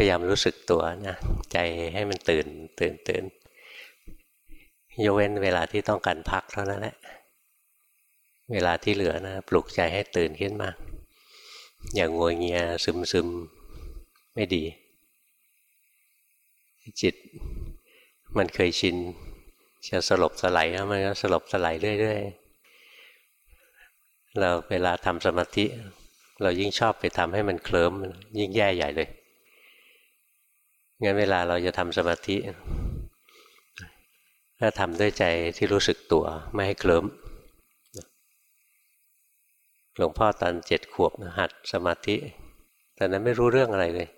พยายามรู้สึกตัวนะใจให้มันตื่นตื่นตื่นยกเว้นเวลาที่ต้องการพักเท่านั้นแหละเวลาที่เหลือนะปลุกใจให้ตื่นขึ้นมา อย่างงวเงียซึมซึมไม่ดี จิตมันเคยชินจะสลบสลายแล้วมันก็สลบสลายเรื่อยๆเราเวลาทำสมาธิ เรายิ่งชอบไปทำให้มันเคลิ้มยิ่งแย่ใหญ่เลย งั้นเวลาเราจะทำสมาธิ ถ้าทำด้วยใจที่รู้สึกตัวไม่ให้เคลิ้มหลวงพ่อตอนเจ็ดขวบหัดสมาธิตอนนั้นไม่รู้เรื่องอะไรเลย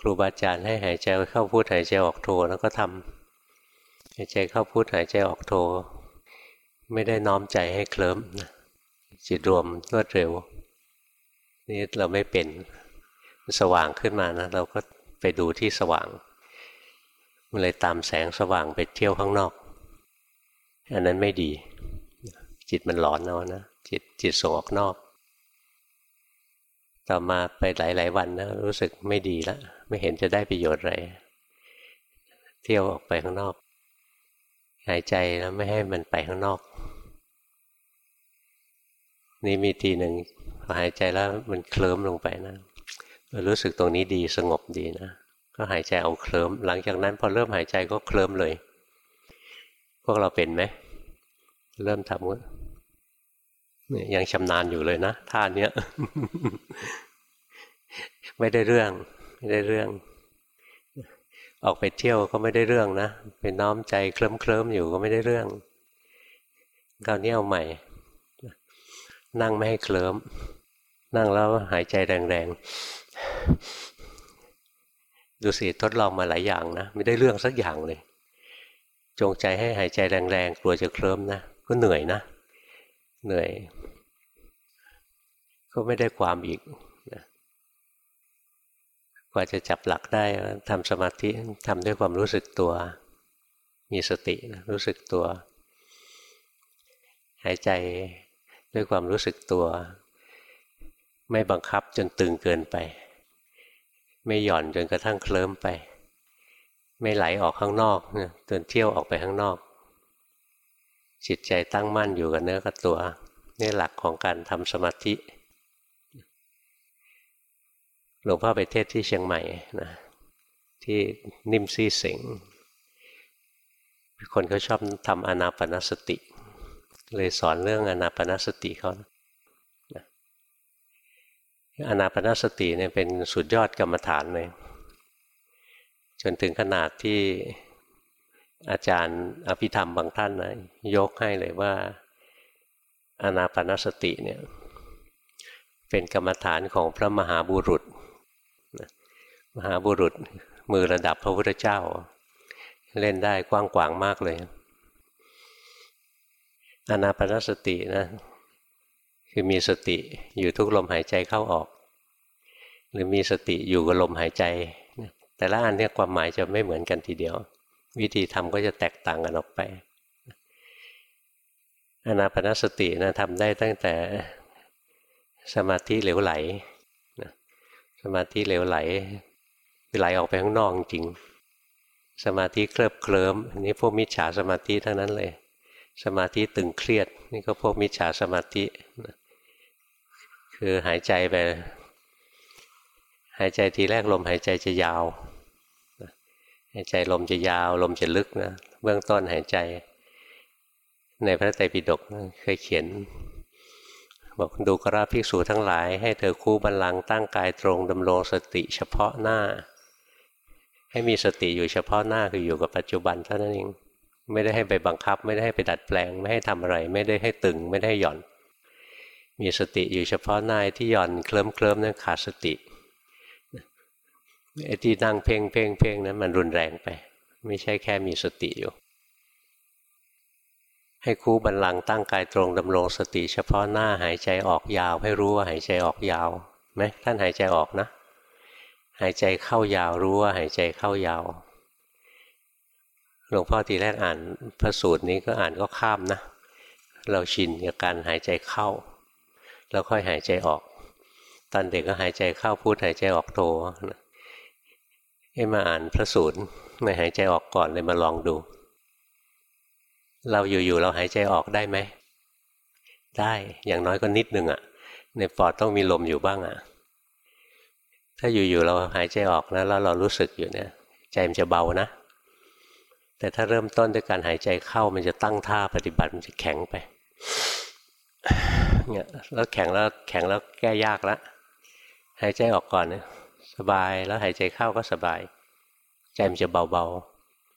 ครูบาอาจารย์ให้หายใจเข้าพูดหายใจออกโทแล้วก็ทำหายใจเข้าพูดหายใจออกโทไม่ได้น้อมใจให้เคลิ้มจิตรวมรวดเร็ว นี่เราไม่เป็นสว่างขึ้นมานะ เราก็ ไปดูที่สว่างมันเลยตามแสงสว่างไปเที่ยวข้างนอก อันนั้นไม่ดี จิตมันหลอนเอานะจิตจิตส่งออกนอก ต่อมาไปหลาย ๆ วันนะรู้สึกไม่ดีแล้วไม่เห็นจะได้ประโยชน์อะไรเที่ยวออกไปข้างนอก หายใจแล้วไม่ให้มันไปข้างนอก นี่มีทีหนึ่งหายใจแล้วมันเคลิ้มลงไปนะ รู้สึกตรงนี้ดีสงบดีนะก็หายใจเอาเคลิ้มหลังจากนั้นพอเริ่มหายใจก็เคลิ้มเลย พวกเราเป็นไหมเริ่มทำก็ยังชำนาญอยู่เลยนะท่าเนี้ยไม่ได้เรื่อง ไม่ได้เรื่อง ออกไปเที่ยวก็ไม่ได้เรื่องนะไปน้อมใจเคลิ้มเคลิมอยู่ก็ไม่ได้เรื่องคราวนี้เอาใหม่ นั่งไม่ให้เคลิ้มนั่งแล้วหายใจแรงๆ ดูสิทดลองมาหลายอย่างนะ ไม่ได้เรื่องสักอย่างเลย จงใจให้หายใจแรงๆ กลัวจะเคลิ้มนะ ก็เหนื่อยนะ เหนื่อย ก็ไม่ได้ความอีกนะกว่าจะจับหลักได้ทำสมาธิทำด้วยความรู้สึกตัว มีสตินะรู้สึกตัว หายใจด้วยความรู้สึกตัว ไม่บังคับจนตึงเกินไป ไม่หย่อนจนกระทั่งเคลิ้มไป ไม่ไหลออกข้างนอกจนเที่ยวออกไปข้างนอก จิตใจตั้งมั่นอยู่กับเนื้อกับตัวนี่หลักของการทำสมาธิหลวงพ่อไปเทศที่เชียงใหม่นะที่นิ่มซี่เสงคนเขาชอบทำอนาปนสติ เลยสอนเรื่องอนาปนสติเขา อนาปนาสติเนี่ยเป็นสุดยอดกรรมฐานเลย จนถึงขนาดที่อาจารย์อภิธรรมบางท่านนะยกให้เลยว่าอนาปนาสติเนี่ยเป็นกรรมฐานของพระมหาบุรุษ มหาบุรุษมือระดับพระพุทธเจ้า เล่นได้กว้างขวางมากเลยอนาปนาสตินะ คือมีสติอยู่ทุกลมหายใจเข้าออก หรือมีสติอยู่กับลมหายใจ แต่ละอันเนี่ยความหมายจะไม่เหมือนกันทีเดียว วิธีทำก็จะแตกต่างกันออกไปอนาปนสตินะทำได้ตั้งแต่สมาธิเหลวไหลสมาธิเหลวไหลไหลออกไปข้างนอกจริง สมาธิเคลิบเคลิ้มนนี้พวกมิจฉาสมาธิทั้งนั้นเลย สมาธิตึงเครียด นี่ก็พวกมิจฉาสมาธิ คือหายใจไป หายใจทีแรกลมหายใจจะยาวหายใจลมจะยาวลมจะลึกนะเบื้องต้นหายใจ ในพระไตรปิฎกเคยเขียน บอกดูกราภิกษุทั้งหลาย ให้เธอคู่บันลังตั้งกายตรงดำรงสติเฉพาะหน้า ให้มีสติอยู่เฉพาะหน้าคืออยู่กับปัจจุบันเท่านั้นเองไม่ได้ให้ไปบังคับ ไม่ได้ให้ไปดัดแปลง ไม่ให้ทำอะไร ไม่ได้ให้ตึง ไม่ได้หย่อน มีสติอยู่เฉพาะหน้าที่หย่อนเคลิ้มเคลิ้มนั่นขาดสติไอ้ที่นั่งเพ่งเพ่งเพ่งนั้นมันรุนแรงไป ไม่ใช่แค่มีสติอยู่ ให้คู่บันลังตั้งกายตรงดำรงสติเฉพาะหน้าหายใจออกยาว ให้รู้ว่าหายใจออกยาวไหมท่านหายใจออกนะ หายใจเข้ายาวรู้ว่าหายใจเข้ายาวหลวงพ่อทีแรกอ่านพระสูตรนี้ก็อ่านก็ข้ามนะ เราชินกับการหายใจเข้า แล้วค่อยหายใจออก ตอนเด็กก็หายใจเข้าพูดหายใจออกโทให้มาอ่านพระสูตรไม่หายใจออกก่อนเลยมาลองดู เราอยู่ๆเราหายใจออกได้ไหม ได้อย่างน้อยก็นิดนึงอะ่ะ ในปอดต้องมีลมอยู่บ้างอะ่ะ ถ้าอยู่ๆเราหายใจออกนะแล้วเรารู้สึกอยู่เนี่ย ใจมันจะเบานะ แต่ถ้าเริ่มต้นด้วยการหายใจเข้ามันจะตั้งท่าปฏิบัติมันจะแข็งไป เนี่ยแล้วแข็งแล้วแข็งแล้วแก้ยากแล้วหายใจออกก่อนเนี่ยสบายแล้วหายใจเข้าก็สบาย ใจมันจะเบา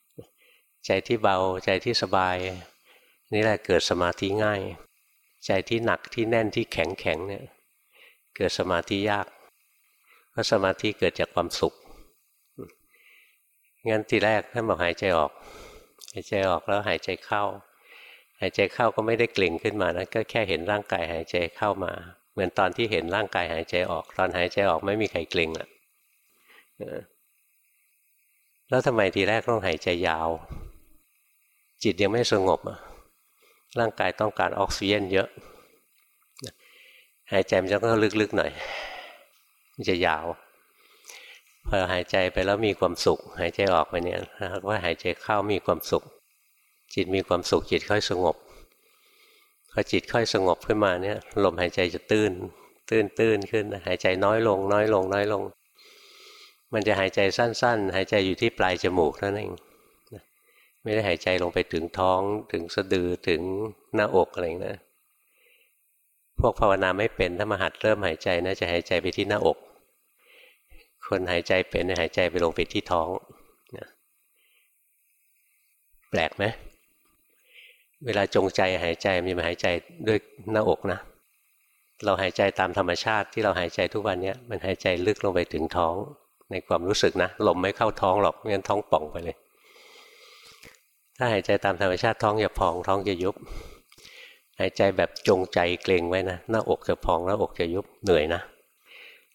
ๆ ใจที่เบาใจที่สบาย นี่แหละเกิดสมาธิง่าย ใจที่หนักที่แน่นที่แข็งแข็งเนี่ยเกิดสมาธิยากเพราะสมาธิเกิดจากความสุขงั้นทีแรกท่านบอกหายใจออก หายใจออกแล้วหายใจเข้า หายใจเข้าก็ไม่ได้เกร็งขึ้นมานะก็แค่เห็นร่างกายหายใจเข้ามา เหมือนตอนที่เห็นร่างกายหายใจออก ตอนหายใจออกไม่มีใครเกร็งอะแล้วทำไมทีแรกต้องหายใจยาว จิตยังไม่สงบอะร่างกายต้องการออกซิเจนเยอะ หายใจมันจะต้องลึกๆหน่อย มันจะยาว พอหายใจไปแล้วมีความสุข หายใจออกไปเนี่ยว่าหายใจเข้ามีความสุข จิตมีความสุขจิตค่อยสงบพอจิตค่อยสงบขึ้นมาเนี่ยลมหายใจจะตื้น ตื้นตื้นขึ้น หายใจน้อยลง น้อยลง น้อยลง มันจะหายใจสั้น ๆ หายใจอยู่ที่ปลายจมูกนั่นเองไม่ได้หายใจลงไปถึงท้องถึงสะดือถึงหน้าอกอะไรนะพวกภาวนาไม่เป็นถ้ามาหัดเริ่มหายใจนะจะหายใจไปที่หน้าอก คนหายใจเป็นหายใจไปลงไปที่ท้องแปลกไหม เวลาจงใจหายใจมีมาหายใจด้วยหน้าอกนะ เราหายใจตามธรรมชาติที่เราหายใจทุกวันเนี้ยมันหายใจลึกลงไปถึงท้อง ในความรู้สึกนะลมไม่เข้าท้องหรอกไม่งั้นท้องป่องไปเลย ถ้าหายใจตามธรรมชาติท้องจะพองท้องจะยุบ หายใจแบบจงใจเกรงไว้นะหน้าอกจะพองหน้าอกจะยุบเหนื่อยนะ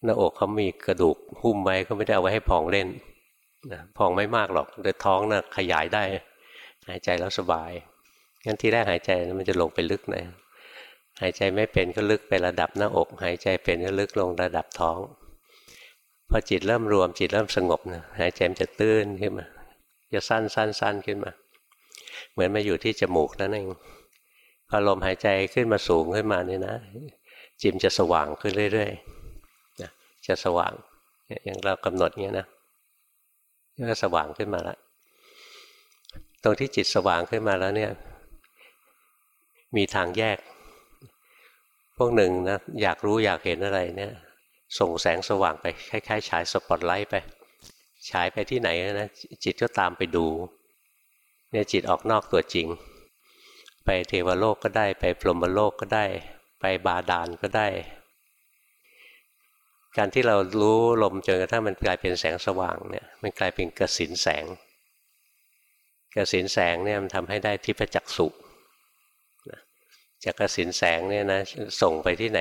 หน้าอกเขามีกระดูกหุ้มไว้เขาไม่ได้เอาไว้ให้พองเล่นนะพองไม่มากหรอกเดือท้องนะ่ะขยายได้ หายใจแล้วสบาย งั้นที่แรกหายใจมันจะลงไปลึกหน่อยหายใจไม่เป็นก็ลึกไประดับหน้าอก หายใจเป็นก็ลึกลงระดับท้อง พอจิตเริ่มรวมจิตเริ่มสงบนะหายใจมันจะตื้นขึ้นมา จะสั้นสั้นสั้นขึ้นมา เหมือนมาอยู่ที่จมูกนั่นเองพอลมหายใจขึ้นมาสูงขึ้นมาเนี่ยนะจิมจะสว่างขึ้นเรื่อยๆจะสว่างอย่างเรากำหนดเงี้ยนะก็สว่างขึ้นมาแล้วตรงที่จิตสว่างขึ้นมาแล้วเนี่ย มีทางแยก พวกหนึ่งนะอยากรู้อยากเห็นอะไรเนี่ยส่งแสงสว่างไปคล้ายๆฉายสปอตไลท์ไปฉายไปที่ไหนนะจิตก็ตามไปดูเนี่ยจิตออกนอกตัวจริง ไปเทวโลกก็ได้ ไปพรหมโลกก็ได้ ไปบาดาลก็ได้ การที่เรารู้ลมจนกระทั่งมันกลายเป็นแสงสว่างเนี่ยมันกลายเป็นกระสินแสงกระสินแสงเนี่ยมันทำให้ได้ทิพจักสุ จากกระสินแสงเนี่ยนะส่งไปที่ไหน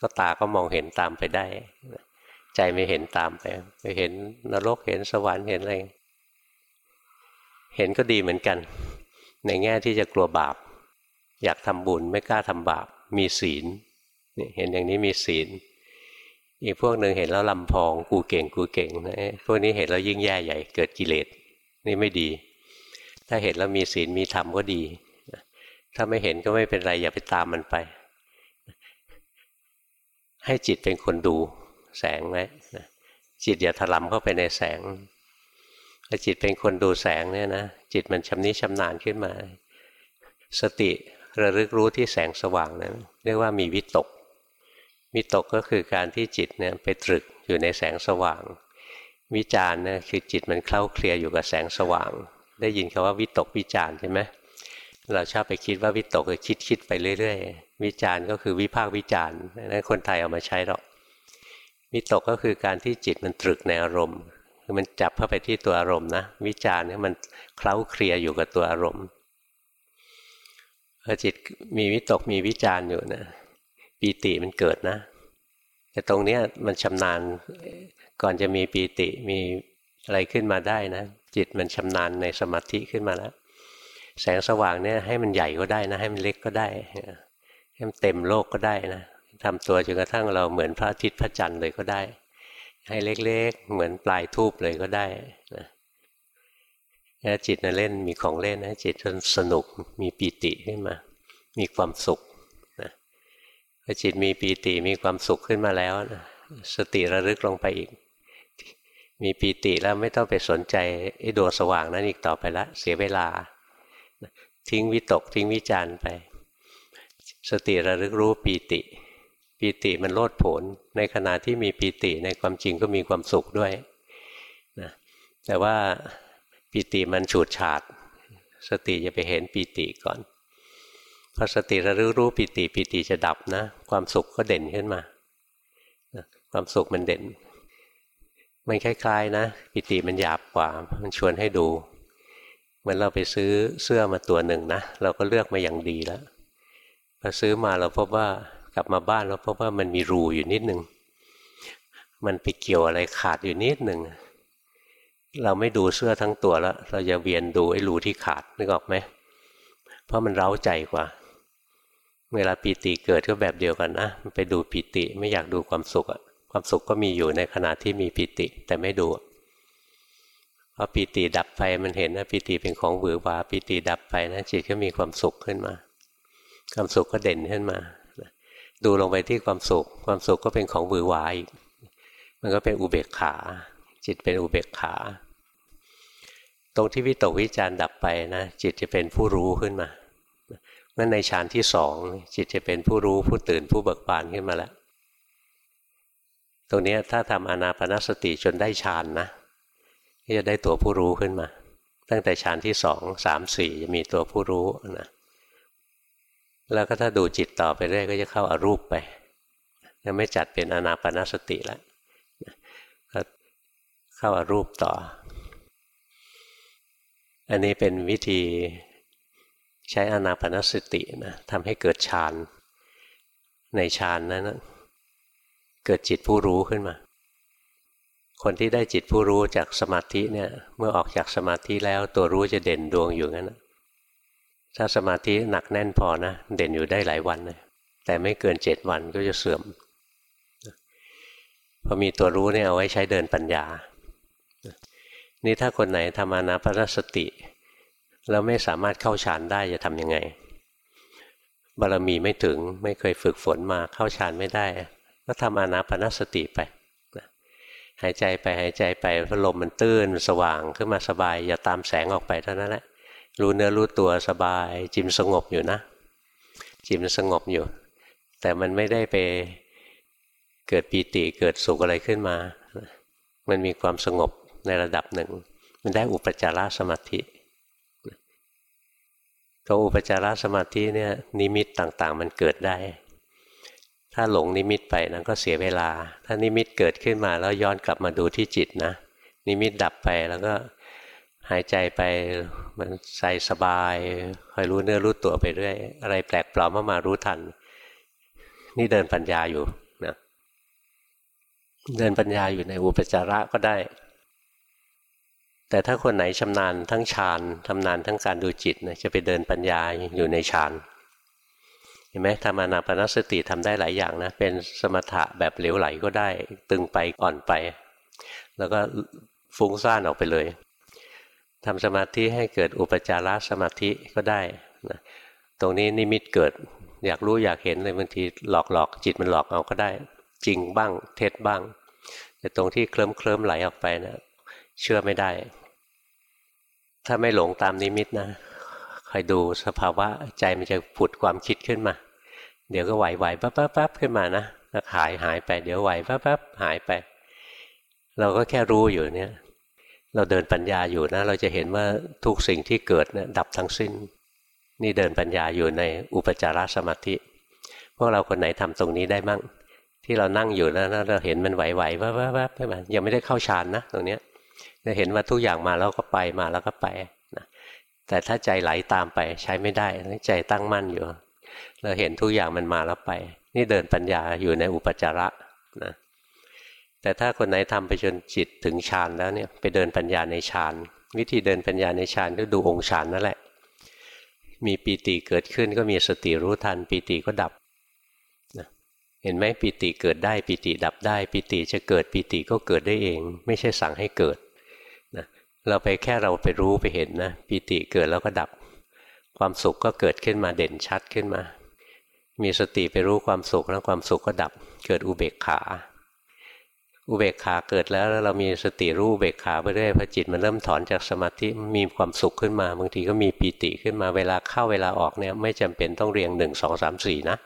ก็ตาก็มองเห็นตามไปได้ ใจไม่เห็นตามไปไปเห็นนรกเห็นสวรรค์เห็นอะไรเห็นก็ดีเหมือนกัน ในแง่ที่จะกลัวบาป อยากทำบุญไม่กล้าทำบาป มีศีลเห็นอย่างนี้มีศีล อีกพวกหนึ่งเห็นแล้วลำพองกูเก่งกูเก่งนะพวกนี้เห็นแล้วยิ่งแย่ใหญ่เกิดกิเลสนี่ไม่ดี ถ้าเห็นแล้วมีศีลมีธรรมก็ดี ถ้าไม่เห็นก็ไม่เป็นไร อย่าไปตามมันไป ให้จิตเป็นคนดูแสงไหมจิตอย่าถลำเข้าไปในแสงถ้าจิตเป็นคนดูแสงเนี่ยนะจิตมันชำนิชำนาญขึ้นมา สติระลึกรู้ที่แสงสว่างนั้นเรียกว่ามีวิตกวิตกก็คือการที่จิตเนี่ยไปตรึกอยู่ในแสงสว่าง วิจารณ์เนี่ยคือจิตมันเคล้าเคลียอยู่กับแสงสว่าง ได้ยินคำว่าวิตกวิจารณ์ใช่ไหม เราชอบไปคิดว่าวิตกคือคิดคิดไปเรื่อยๆ วิจารณ์ก็คือวิพากษ์วิจารณ์นั้นคนไทยเอามาใช้หรอก วิตกก็คือการที่จิตมันตรึกในอารมณ์ คือมันจับเข้าไปที่ตัวอารมณ์นะ วิจารณ์เนี่ยมันเคล้าเคลียอยู่กับตัวอารมณ์พอจิตมีวิตกมีวิจารณ์อยู่นะปีติมันเกิดนะ แต่ตรงนี้มันชำนาญก่อนจะมีปีติมีอะไรขึ้นมาได้นะ จิตมันชำนาญในสมาธิขึ้นมาแล้ว แสงสว่างเนี่ยให้มันใหญ่ก็ได้นะ ให้มันเล็กก็ได้ให้มันเต็มโลกก็ได้นะทำตัวจนกระทั่งเราเหมือนพระอาทิตย์พระจันทร์เลยก็ได้ ให้เล็กๆ เหมือนปลายทูบเลยก็ได้นะถ้าจิตนะเล่นมีของเล่นนะจิตจนสนุกมีปีติขึ้นมา มีความสุขนะพอจิตมีปีติมีความสุขขึ้นมาแล้วนะสติระลึกลงไปอีก มีปีติแล้วไม่ต้องไปสนใจไอ้ดวงสว่างนั้นอีกต่อไปละเสียเวลา ทิ้งวิตกทิ้งวิจารไป สติระลึกรู้ปีติ ปีติมันโลดโผนในขณะที่มีปีติในความจริงก็มีความสุขด้วยนะแต่ว่าปีติมันฉูดฉาด สติจะไปเห็นปีติก่อนพอสติระลึกรู้ปีติปีติจะดับนะ ความสุขก็เด่นขึ้นมา ความสุขมันเด่น มันคล้ายๆนะ ปิติมันหยาบกว่า มันชวนให้ดู มือนเราไปซื้อเสื้อมาตัวหนึ่งนะเราก็เลือกมาอย่างดีแล้วพอซื้อมาเราพบว่ากลับมาบ้านเราพบว่ามันมีรูอยู่นิดหนึ่งมันไปเกี่ยวอะไรขาดอยู่นิดหนึ่งเราไม่ดูเสื้อทั้งตัวแล้ว เราจะเวียนดูไอ้รูที่ขาดนึกออกไหมเพราะมันเร้าใจกว่า เวลาปีติเกิดก็แบบเดียวกันนะไปดูปีติไม่อยากดูความสุขอะความสุขก็มีอยู่ในขณะที่มีปีติแต่ไม่ดู พอปีติดับไปมันเห็นนะปีติเป็นของหวือหวาปีติดับไปนะจิตก็มีความสุขขึ้นมา ความสุขก็เด่นขึ้นมา ดูลงไปที่ความสุข ความสุขก็เป็นของหวือหวาอีกมันก็เป็นอุเบกขา จิตเป็นอุเบกขา ตรงที่วิตกวิจารดับไปนะจิตจะเป็นผู้รู้ขึ้นมานั่นในฌานที่สองจิตจะเป็นผู้รู้ผู้ตื่นผู้เบิกบานขึ้นมาแล้วตรงนี้ถ้าทำอนาปนสติจนได้ฌานนะ ก็จะได้ตัวผู้รู้ขึ้นมา ตั้งแต่ฌานที่สองสามสี่จะมีตัวผู้รู้นะแล้วก็ถ้าดูจิตต่อไปเรื่อยก็จะเข้าอารูปไปจะไม่จัดเป็นอนาปนาสติแล้วก็เข้าอารูปต่อ อันนี้เป็นวิธีใช้อนาปนาสตินะทำให้เกิดฌานในฌานนั้นนะเกิดจิตผู้รู้ขึ้นมา คนที่ได้จิตผู้รู้จากสมาธิเนี่ย เมื่อออกจากสมาธิแล้วตัวรู้จะเด่นดวงอยู่งั้นถ้าสมาธิหนักแน่นพอนะเด่นอยู่ได้หลายวันเลยแต่ไม่เกินเจ็ดวันก็จะเสื่อมพอมีตัวรู้เนี่ยเอาไว้ใช้เดินปัญญา นี่ถ้าคนไหนทำอนาปนสติ แล้วไม่สามารถเข้าฌานได้จะทำยังไง บารมีไม่ถึงไม่เคยฝึกฝนมาเข้าฌานไม่ได้ ก็ทำอนาปนสติไป หายใจไปหายใจไปพัดลมมันตื้นสว่างขึ้นมาสบาย อย่าตามแสงออกไปเท่านั้นแหละ รู้เนื้อรู้ตัวสบาย จิมสงบอยู่นะ จิมสงบอยู่ แต่มันไม่ได้ไปเกิดปีติเกิดสุขอะไรขึ้นมา มันมีความสงบในระดับหนึ่ง มันได้อุปจารสมาธิตัวอุปจารสมาธิเนี่ยนิมิตต่างๆ มันเกิดได้ ถ้าหลงนิมิตไปนั้นก็เสียเวลา ถ้านิมิตเกิดขึ้นมาแล้วย้อนกลับมาดูที่จิตนะ นิมิตดับไปแล้วก็หายใจไปมันใส่สบายคอยรู้เนื้อรู้ตัวไปเรื่อยอะไรแปลกปลอมมามารู้ทัน นี่เดินปัญญาอยู่นะเดินปัญญาอยู่ในอุปจาระก็ได้ แต่ถ้าคนไหนชำนาญทั้งฌานชำนาญทั้งการดูจิตนะจะไปเดินปัญญาอยู่ในฌาน เห็นไหมทำอนาปนสติทำได้หลายอย่างนะ เป็นสมถะแบบเหลวไหลก็ได้ ตึงไปอ่อนไป แล้วก็ฟุ้งซ่านออกไปเลยทำสมาธิให้เกิดอุปจารสมาธิก็ได้นะตรงนี้นิมิตเกิด อยากรู้อยากเห็นเลยบางทีหลอกหลอกจิตมันหลอกเอาก็ได้ จริงบ้าง เท็จบ้าง แต่ตรงที่เคลิ้มเคลิ้มไหลออกไปนะเชื่อไม่ได้ ถ้าไม่หลงตามนิมิตนะ คอยดูสภาวะใจมันจะผุดความคิดขึ้นมา เดี๋ยวก็ไหวไหวปั๊บปั๊บปั๊บขึ้นมานะแล้วหายหายไป เดี๋ยวไหวปั๊บปั๊บหายไป เราก็แค่รู้อยู่เนี่ย เราเดินปัญญาอยู่นะ เราจะเห็นว่าทุกสิ่งที่เกิดเนี่ยดับทั้งสิ้น นี่เดินปัญญาอยู่ในอุปจารสมาธิ พวกเราคนไหนทำตรงนี้ได้มั่งที่เรานั่งอยู่แล้วเราเห็นมันไหวๆปั๊บปั๊บปั๊บขึ้นมายังไม่ได้เข้าฌานนะตรงเนี้ยจะเห็นว่าทุกอย่างมาแล้วก็ไปมาแล้วก็ไป แต่ถ้าใจไหลาตามไปใช้ไม่ได้ใจตั้งมั่นอยู่ เราเห็นทุกอย่างมันมาแล้วไป นี่เดินปัญญาอยู่ในอุปจาระนะแต่ถ้าคนไหนทำไปจนจิตถึงฌานแล้วเนี่ยไปเดินปัญญาในฌานวิธีเดินปัญญาในฌานก็ดูองค์ฌานนั่นแหละ มีปีติเกิดขึ้นก็มีสติรู้ทันปีติก็ดับนะเห็นไหมปิติเกิดได้ปิติดับได้ปิติจะเกิดปิติก็เกิดได้เอง ไม่ใช่สั่งให้เกิด เราไปแค่เราไปรู้ไปเห็นนะปิติเกิดแล้วก็ดับ ความสุขก็เกิดขึ้นมาเด่นชัดขึ้นมา มีสติไปรู้ความสุขแล้วความสุขก็ดับ เกิดอุเบกขา อุเบกขาเกิดแล้วแล้วเรามีสติรู้อุเบกขาไปเรื่อยพอจิตมันเริ่มถอนจากสมาธิมีความสุขขึ้นมาบางทีก็มีปีติขึ้นมาเวลาเข้าเวลาออกเนี่ยไม่จำเป็นต้องเรียงหนึ่งสองสามสี่นะ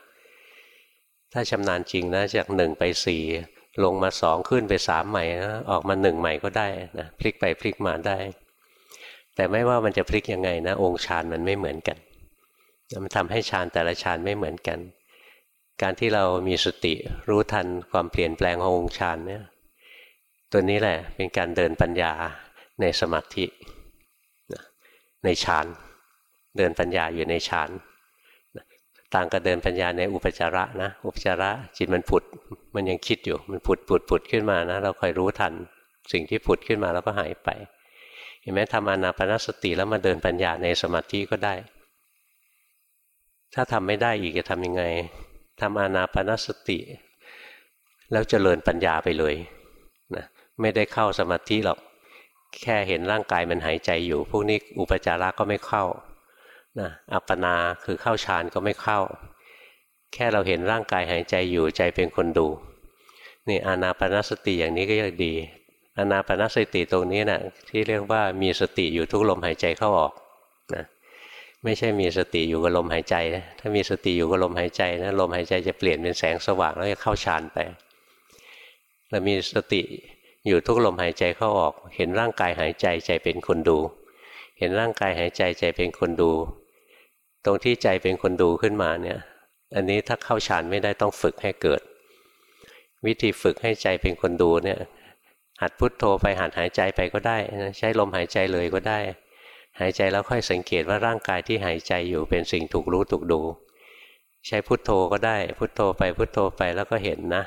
ถ้าชำนาญจริงนะจากหนึ่งไปสี่ ลงมาสองขึ้นไปสามใหม่นะออกมาหนึ่งใหม่ก็ได้นะพลิกไปพลิกมาได้ แต่ไม่ว่ามันจะพลิกยังไงนะ องค์ฌานมันไม่เหมือนกันมันทำให้ฌานแต่ละฌานไม่เหมือนกัน การที่เรามีสติรู้ทันความเปลี่ยนแปลงขององค์ฌานเนี่ยตัวนี้แหละเป็นการเดินปัญญาในสมาธิในฌานเดินปัญญาอยู่ในฌานต่างกับเดินปัญญาในอุปจาระนะอุปจาระจิตมันผุด มันยังคิดอยู่มันผุดผุดผุดขึ้นมานะ เราคอยรู้ทัน สิ่งที่ผุดขึ้นมาแล้วก็หายไป เห็นไหมทำอนาปนสติแล้วมาเดินปัญญาในสมาธิก็ได้ ถ้าทำไม่ได้อีกจะทำยังไงทำอนาปนสติ แล้วเจริญปัญญาไปเลยนะไม่ได้เข้าสมาธิหรอกแค่เห็นร่างกายมันหายใจอยู่ พวกนี้อุปจาระก็ไม่เข้านะอัปปนาคือเข้าฌานก็ไม่เข้า แค่เราเห็นร่างกายหายใจอยู่ใจเป็นคนดู นี่อานาปนสติอย่างนี้ก็ยังดี อานาปนสติตรงนี้นะ่ะที่เรียกว่ามีสติอยู่ทุกลมหายใจเข้าออกนะไม่ใช่มีสติอยู่กับลมหายใจนะถ้ามีสติอยู่กับลมหายใจนะลมหายใจจะเปลี่ยนเป็นแสงสว่างแล้วจะเข้าฌานไปเรามีสติอยู่ทุกลมหายใจเข้าออก เห็นร่างกายหายใจใจเป็นคนดู เห็นร่างกายหายใจใจเป็นคนดู ตรงที่ใจเป็นคนดูขึ้นมาเนี่ย อันนี้ถ้าเข้าฌานไม่ได้ต้องฝึกให้เกิด วิธีฝึกให้ใจเป็นคนดูเนี่ย หัดพุทโธไปหัดหายใจไปก็ได้ใช้ลมหายใจเลยก็ได้ หายใจแล้วค่อยสังเกตว่าร่างกายที่หายใจอยู่เป็นสิ่งถูกรู้ถูกดู ใช้พุทโธก็ได้ พุทโธไปพุทโธไปแล้วก็เห็นนะ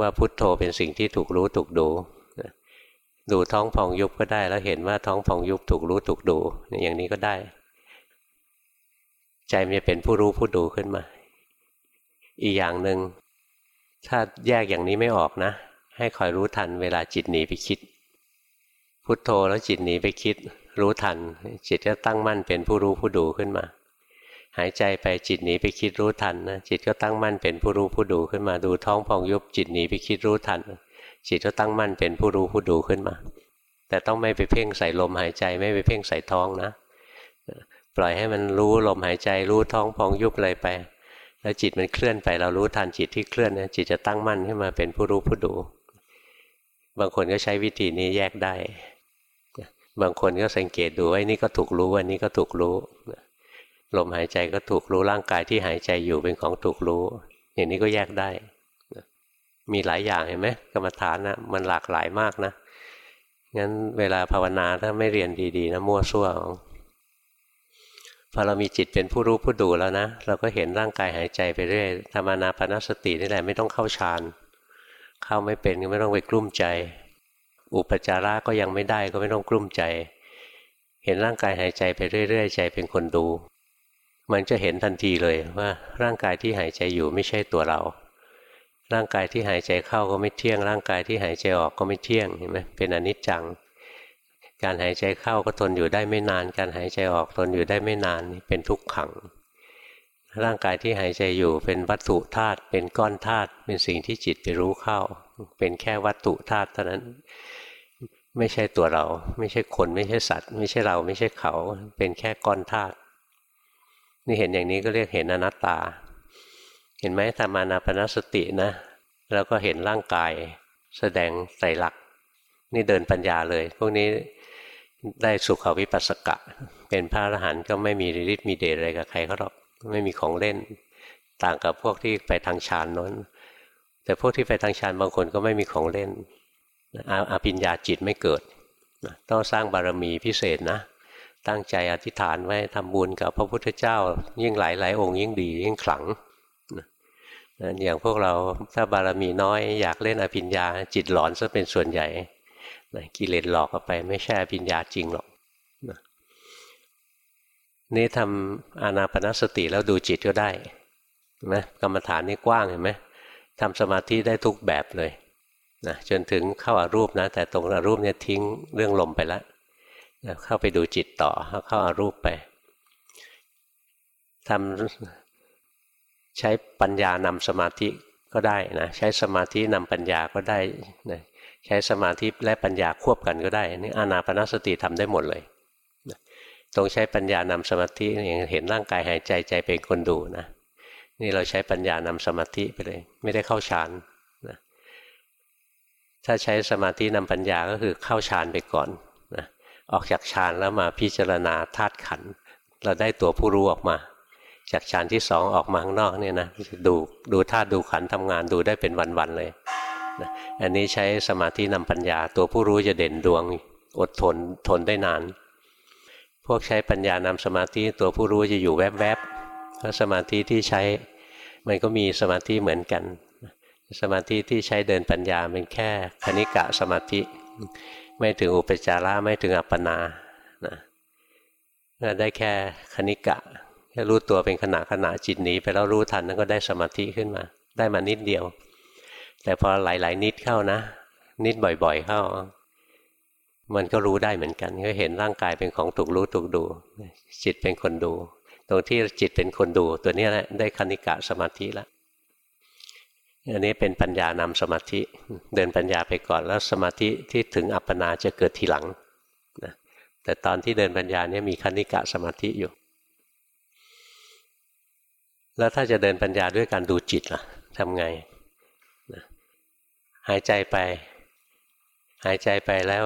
ว่าพุทโธเป็นสิ่งที่ถูกรู้ถูกดูดูท้องพองยุบก็ได้ แล้วเห็นว่าท้องพองยุบถูกรู้ถูกดูอย่างนี้ก็ได้ ใจมันจะเป็นผู้รู้ผู้ดูขึ้นมา อีกอย่างหนึ่งถ้าแยกอย่างนี้ไม่ออกนะ ให้คอยรู้ทันเวลาจิตหนีไปคิด พุโทโธแล้วจิตหนีไปคิด รู้ทัน จิตก็ตั้งมั่นเป็นผู้รู้ผู้ดูขึ้นมา หายใจไปจิตหนีไปคิดรู้ทันนะจิตก็ตั้งมั่นเป็นผู้รู้ผู้ดูขึ้นมา ดูท้องพองยุบจิตหนีไปคิดรู้ทัน จิตก็ตั้งมั่นเป็นผู้รู้ผู้ดูขึ้นมา แต่ต้องไม่ไปเพ่งใส่ลมหายใจไม่ไปเพ่งใส่ท้องนะ ปล่อยให้มันรู้ลมหายใจรู้ท้องพองยุบอะไรไป แล้วจิตมันเคลื่อนไปเรารู้ทันจิตที่เคลื่อนนะจิตจะตั้งมั่นขึ้นมาเป็นผู้รู้ผู้ดู บางคนก็ใช้วิธีนี้แยกได้ บางคนก็สังเกตดูว่านี่ก็ถูกรู้วันนี้ก็ถูกรู้ลมหายใจก็ถูกรู้ร่างกายที่หายใจอยู่เป็นของถูกรู้ อย่างนี้ก็แยกได้ มีหลายอย่างเห็นไหมกรรมฐานนะมันหลากหลายมากนะงั้นเวลาภาวนาถ้าไม่เรียนดีๆนะมั่วซั่ว พอเรามีจิตเป็นผู้รู้ผู้ดูแล้วนะเราก็เห็นร่างกายหายใจไปเรื่อยธรรมานาปนสตินี่แหละไม่ต้องเข้าฌานเข้าไม่เป็นก็ไม่ต้องไปกลุ้มใจ อุปจาระก็ยังไม่ได้ก็ไม่ต้องกลุ้มใจ เห็นร่างกายหายใจไปเรื่อยๆใจเป็นคนดู มันจะเห็นทันทีเลยว่าร่างกายที่หายใจอยู่ไม่ใช่ตัวเรา ร่างกายที่หายใจเข้าก็ไม่เที่ยง ร่างกายที่หายใจออกก็ไม่เที่ยงเห็นไหมเป็นอนิจจัง การหายใจเข้าก็ทนอยู่ได้ไม่นาน การหายใจออกทนอยู่ได้ไม่นานเป็นทุกขัง ร่างกายที่หายใจอยู่เป็นวัตถุธาตุเป็นก้อนธาตุเป็นสิ่งที่จิตไปรู้เข้า เป็นแค่วัตถุธาตุเท่านั้นไม่ใช่ตัวเรา ไม่ใช่คนไม่ใช่สัตว์ ไม่ใช่เราไม่ใช่เขา เป็นแค่ก้อนธาตุนี่เห็นอย่างนี้ก็เรียกเห็นอนัตตา เห็นไหมธรรมานาปนสตินะ แล้วก็เห็นร่างกาย แสดงใส่หลักนี่เดินปัญญาเลย พวกนี้ ได้สุขวิปัสสกะ เป็นพระอรหันต์ก็ไม่มีฤทธิ์มีเดชอะไรกับใครเขาหรอกไม่มีของเล่น ต่างกับพวกที่ไปทางฌานนั้น แต่พวกที่ไปทางฌานบางคนก็ไม่มีของเล่นอาปิญญาจิตไม่เกิด ต้องสร้างบารมีพิเศษนะ ตั้งใจอธิษฐานไว้ทำบุญกับพระพุทธเจ้า ยิ่งหลายหลายองค์ยิ่งดียิ่งขลังอย่างพวกเราถ้าบารมีน้อยอยากเล่นอภิญญาจิตหลอนซะเป็นส่วนใหญ่ นะกิเลสหลอกเข้าไปไม่ใช่ปัญญาจริงหรอกนะนี่ทำอานาปนสติแล้วดูจิตก็ได้นไหมกรรมฐานนี่กว้างเห็นไหมทำสมาธิได้ทุกแบบเลยนะจนถึงเข้าอารูปนะ แต่ตรงอารูปเนี่ยทิ้งเรื่องลมไปแล้วนะเข้าไปดูจิตต่อเข้าอารูปไปทำใช้ปัญญานำสมาธิก็ได้นะใช้สมาธินำปัญญาก็ได้นะ ใช้สมาธิและปัญญาควบกันก็ได้นี่อานาปนสติทำได้หมดเลยตรงใช้ปัญญานำสมาธิอย่างเห็นร่างกายหายใจใจเป็นคนดูนะนี่เราใช้ปัญญานำสมาธิไปเลย ไม่ได้เข้าฌานนะถ้าใช้สมาธินำปัญญาก็คือเข้าฌานไปก่อนนะออกจากฌานแล้วมาพิจารณาธาตุขันเราได้ตัวผู้รู้ออกมา จากฌานที่สองออกมาข้างนอกเนี่ยนะดูดูธาตุดูขันทำงานดูได้เป็นวันๆเลย นะอันนี้ใช้สมาธินำปัญญา ตัวผู้รู้จะเด่นดวง อดทนทนได้นาน พวกใช้ปัญญานำสมาธิตัวผู้รู้จะอยู่แวบๆเพราะสมาธิที่ใช้ มันก็มีสมาธิเหมือนกัน สมาธิที่ใช้เดินปัญญาเป็นแค่คณิกะสมาธิ ไม่ถึงอุปจาระไม่ถึงอัปปนานะได้แค่คณิกะแค่รู้ตัวเป็นขณะขณะจิตหนีไปแล้วรู้ทันนั่นก็ได้สมาธิขึ้นมา ได้มานิดเดียว แต่พอหลาย ๆ นิดเข้านะ นิดบ่อย ๆ เข้า มันก็รู้ได้เหมือนกันก็เห็นร่างกายเป็นของถูกรู้ถูกดู จิตเป็นคนดู ตรงที่จิตเป็นคนดู ตัวนี้แหละได้คณิกะสมาธิแล้วอันนี้เป็นปัญญานำสมาธิ เดินปัญญาไปก่อนแล้วสมาธิที่ถึงอัปปนาจะเกิดทีหลังนะแต่ตอนที่เดินปัญญาเนี่ยมีคณิกะสมาธิอยู่ แล้วถ้าจะเดินปัญญาด้วยการดูจิตล่ะทำไง หายใจไป หายใจไปแล้ว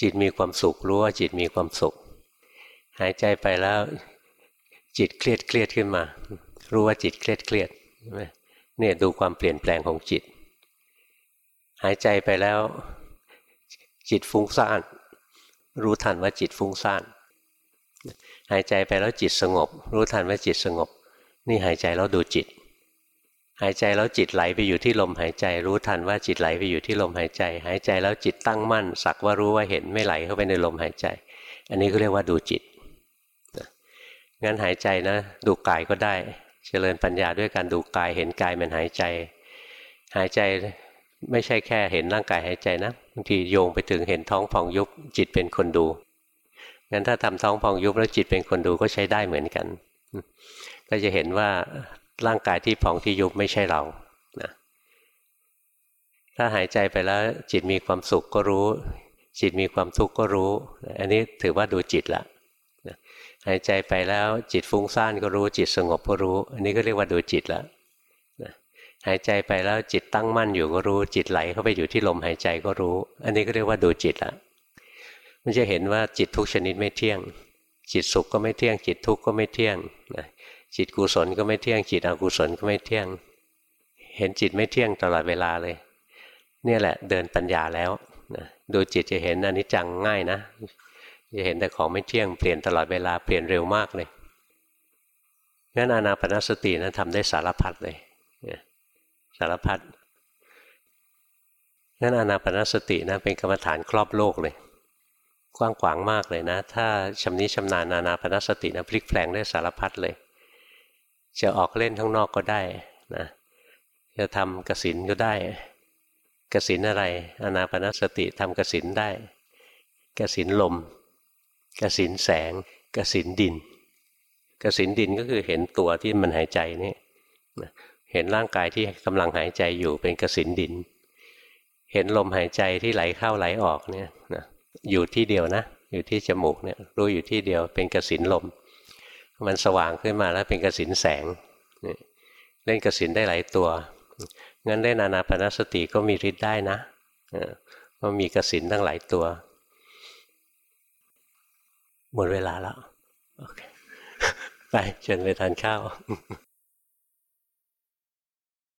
จิตมีความสุขรู้ว่าจิตมีความสุข หายใจไปแล้ว จิตเครียดเครียดขึ้นมา รู้ว่าจิตเครียดเครียดเนี่ยดูความเปลี่ยนแปลงของจิต หายใจไปแล้ว จิตฟุ้งซ่านรู้ทันว่าจิตฟุ้งซ่านหายใจไปแล้วจิตสงบ รู้ทันว่าจิตสงบ นี่หายใจแล้วดูจิต หายใจแล้วจิตไหลไปอยู่ที่ลมหายใจ รู้ทันว่าจิตไหลไปอยู่ที่ลมหายใจ หายใจแล้วจิตตั้งมั่น สักว่ารู้ว่าเห็นไม่ไหลเข้าไปในลมหายใจ อันนี้ก็เรียกว่าดูจิตงั้นหายใจนะ ดูกายก็ได้ เจริญปัญญาด้วยการดูกายเห็นกายมันหายใจ หายใจไม่ใช่แค่เห็นร่างกายหายใจนะบางทีโยงไปถึงเห็นท้องพองยุบจิตเป็นคนดูงั้นถ้าทำท้องพองยุบแล้วจิตเป็นคนดูก็ใช้ได้เหมือนกัน ก็จะเห็นว่า ร่างกายที่พองที่ยุบไม่ใช่เรานะถ้าหายใจไปแล้วจิตมีความสุขก็รู้ จิตมีความทุกข์ก็รู้ อันนี้ถือว่าดูจิตละหายใจไปแล้วจิตฟุ้งซ่านก็รู้ จิตสงบก็รู้ อันนี้ก็เรียกว่าดูจิตล้วหายใจไปแล้วจิตตั้งมั่นอยู่ก็รู้ จิตไหลเข้าไปอยู่ที่ลมหายใจก็รู้ อันนี้ก็เรียกว่าดูจิตละมันจะเห็นว่าจิตทุกชนิดไม่เที่ยง จิตสุขก็ไม่เที่ยง จิตทุกข์ก็ไม่เที่ยง จิตกุศลก็ไม่เที่ยง จิตอกุศลก็ไม่เที่ยง เห็นจิตไม่เที่ยงตลอดเวลาเลย เนี่ยแหละเดินปัญญาแล้วดูจิตจะเห็นอนิจจังง่ายนะ จะเห็นแต่ของไม่เที่ยงเปลี่ยนตลอดเวลาเปลี่ยนเร็วมากเลยงั้นอานาปนสตินะทำได้สารพัดเลยสารพัดงั้นอานาปนสตินะเป็นกรรมฐานครอบโลกเลยกว้างขวางมากเลยนะ ถ้าชำนิชำนาญอานาปนสตินะพลิกแปลงได้สารพัดเลย จะออกเล่นข้างนอกก็ได้นะจะทำกสินก็ได้ กสินอะไร อนาปนสติทำกสินได้ กสินลม กสินแสง กสินดิน กสินดินก็คือเห็นตัวที่มันหายใจนี่เห็นร่างกายที่กำลังหายใจอยู่เป็นกสินดิน เห็นลมหายใจที่ไหลเข้าไหลออกเนี่ยนะอยู่ที่เดียวนะ อยู่ที่จมูกเนี่ยรู้อยู่ที่เดียวเป็นกสินลม มันสว่างขึ้นมาแล้วเป็นกสินแสงเล่นกสินได้หลายตัวงั้นเล่นอนาปนสติก็มีฤทธิ์ได้นะก็มีกสินตั้งหลายตัว หมดเวลาแล้ว ไปเชิญไปทานข้าว